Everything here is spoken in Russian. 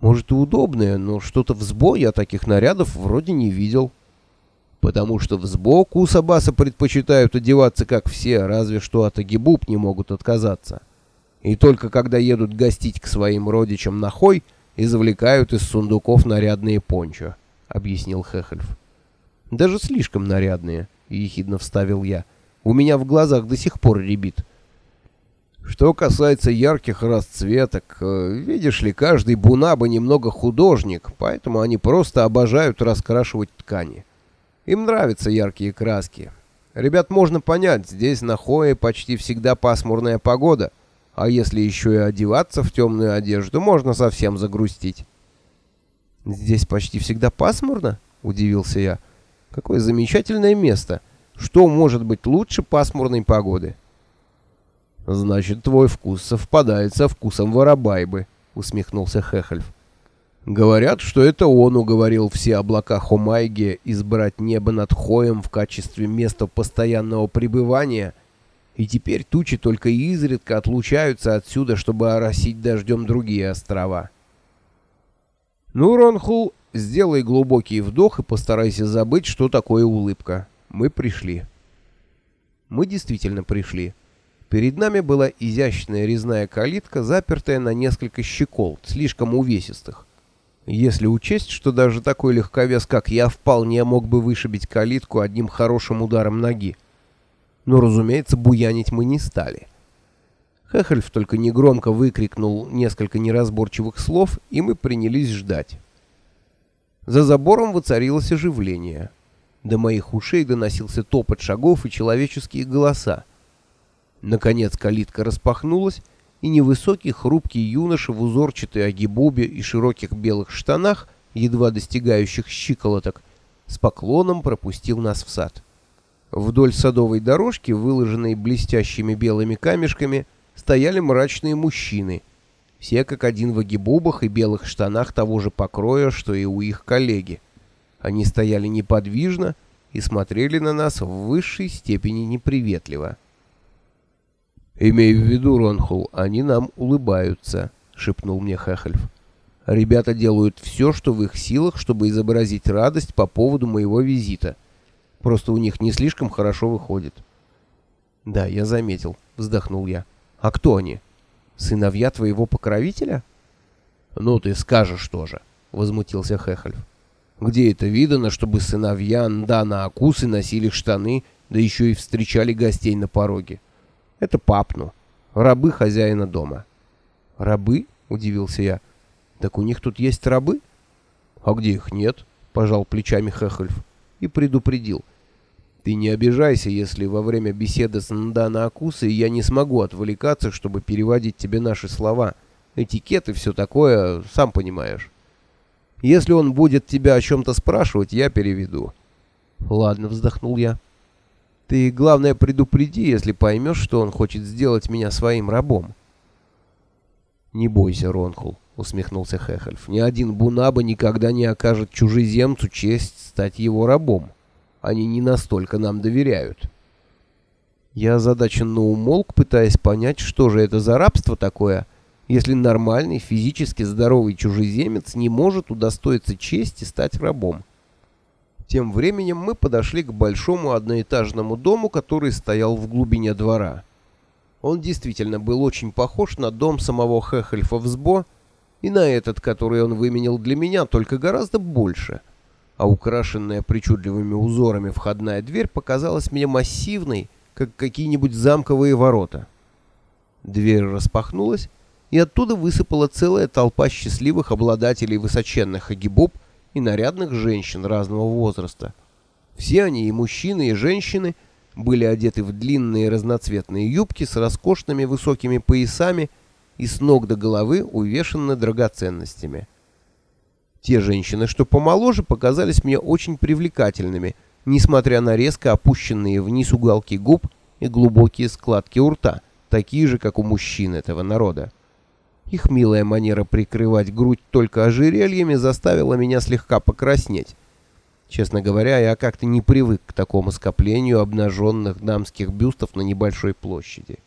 Может и удобное, но что-то в сбо я таких нарядов вроде не видел. Потому что в сбо кусабаса предпочитают одеваться как все, разве что от агибуб не могут отказаться. И только когда едут гостить к своим родичам на хой, извлекают из сундуков нарядные пончо, — объяснил Хехельф. Даже слишком нарядные, — ехидно вставил я. У меня в глазах до сих пор рябит. Что касается ярких расцветок, э, видишь ли, каждый бунаба немного художник, поэтому они просто обожают раскрашивать ткани. Им нравятся яркие краски. Ребят, можно понять, здесь на Хое почти всегда пасмурная погода, а если еще и одеваться в темную одежду, можно совсем загрустить. «Здесь почти всегда пасмурно?» — удивился я. «Какое замечательное место! Что может быть лучше пасмурной погоды?» «Значит, твой вкус совпадает со вкусом Воробайбы», — усмехнулся Хехельф. «Говорят, что это он уговорил все облака Хомайге избрать небо над Хоем в качестве места постоянного пребывания, и теперь тучи только изредка отлучаются отсюда, чтобы оросить дождем другие острова». «Ну, Ронхул, сделай глубокий вдох и постарайся забыть, что такое улыбка. Мы пришли». Мы действительно пришли. Перед нами была изящная резная калитка, запертая на несколько щеколд, слишком увесистых. Если учесть, что даже такой легковес, как я, вполне мог бы вышибить калитку одним хорошим ударом ноги. Но, разумеется, буянить мы не стали. Хехельф только негромко выкрикнул несколько неразборчивых слов, и мы принялись ждать. За забором воцарилось оживление. До моих ушей доносился топот шагов и человеческие голоса. Наконец калитка распахнулась, и невысокий хрупкий юноша в узорчатой агибубе и широких белых штанах, едва достигающих щиколоток, с поклоном пропустил нас в сад. Вдоль садовой дорожки, выложенной блестящими белыми камешками, стояли мрачные мужчины, все как один в агибубах и белых штанах того же покроя, что и у их коллеги. Они стояли неподвижно и смотрели на нас в высшей степени неприветливо. «Имей в виду, Ронхул, они нам улыбаются», — шепнул мне Хехельф. «Ребята делают все, что в их силах, чтобы изобразить радость по поводу моего визита. Просто у них не слишком хорошо выходит». «Да, я заметил», — вздохнул я. «А кто они? Сыновья твоего покровителя?» «Ну, ты скажешь тоже», — возмутился Хехельф. «Где это видано, чтобы сыновья Ндана Акусы носили штаны, да еще и встречали гостей на пороге?» Это папну. Рабы хозяина дома. Рабы? Удивился я. Так у них тут есть рабы? А где их нет? Пожал плечами Хехельф и предупредил. Ты не обижайся, если во время беседы с Ндана Акусой я не смогу отвлекаться, чтобы переводить тебе наши слова. Этикет и все такое, сам понимаешь. Если он будет тебя о чем-то спрашивать, я переведу. Ладно, вздохнул я. Ты, главное, предупреди, если поймешь, что он хочет сделать меня своим рабом. Не бойся, Ронхул, усмехнулся Хехельф. Ни один бунаба никогда не окажет чужеземцу честь стать его рабом. Они не настолько нам доверяют. Я озадаченно умолк, пытаясь понять, что же это за рабство такое, если нормальный, физически здоровый чужеземец не может удостоиться чести стать рабом. Тем временем мы подошли к большому одноэтажному дому, который стоял в глубине двора. Он действительно был очень похож на дом самого Хехельфа в Сбо и на этот, который он выменил для меня, только гораздо больше. А украшенная причудливыми узорами входная дверь показалась мне массивной, как какие-нибудь замковые ворота. Дверь распахнулась, и оттуда высыпала целая толпа счастливых обладателей высоченных агибоб, и нарядных женщин разного возраста. Все они, и мужчины, и женщины, были одеты в длинные разноцветные юбки с роскошными высокими поясами и с ног до головы увешаны драгоценностями. Те женщины, что помоложе, показались мне очень привлекательными, несмотря на резко опущенные вниз уголки губ и глубокие складки у рта, такие же, как у мужчин этого народа. Их милая манера прикрывать грудь только ожерельями заставила меня слегка покраснеть. Честно говоря, я как-то не привык к такому скоплению обнаженных дамских бюстов на небольшой площади.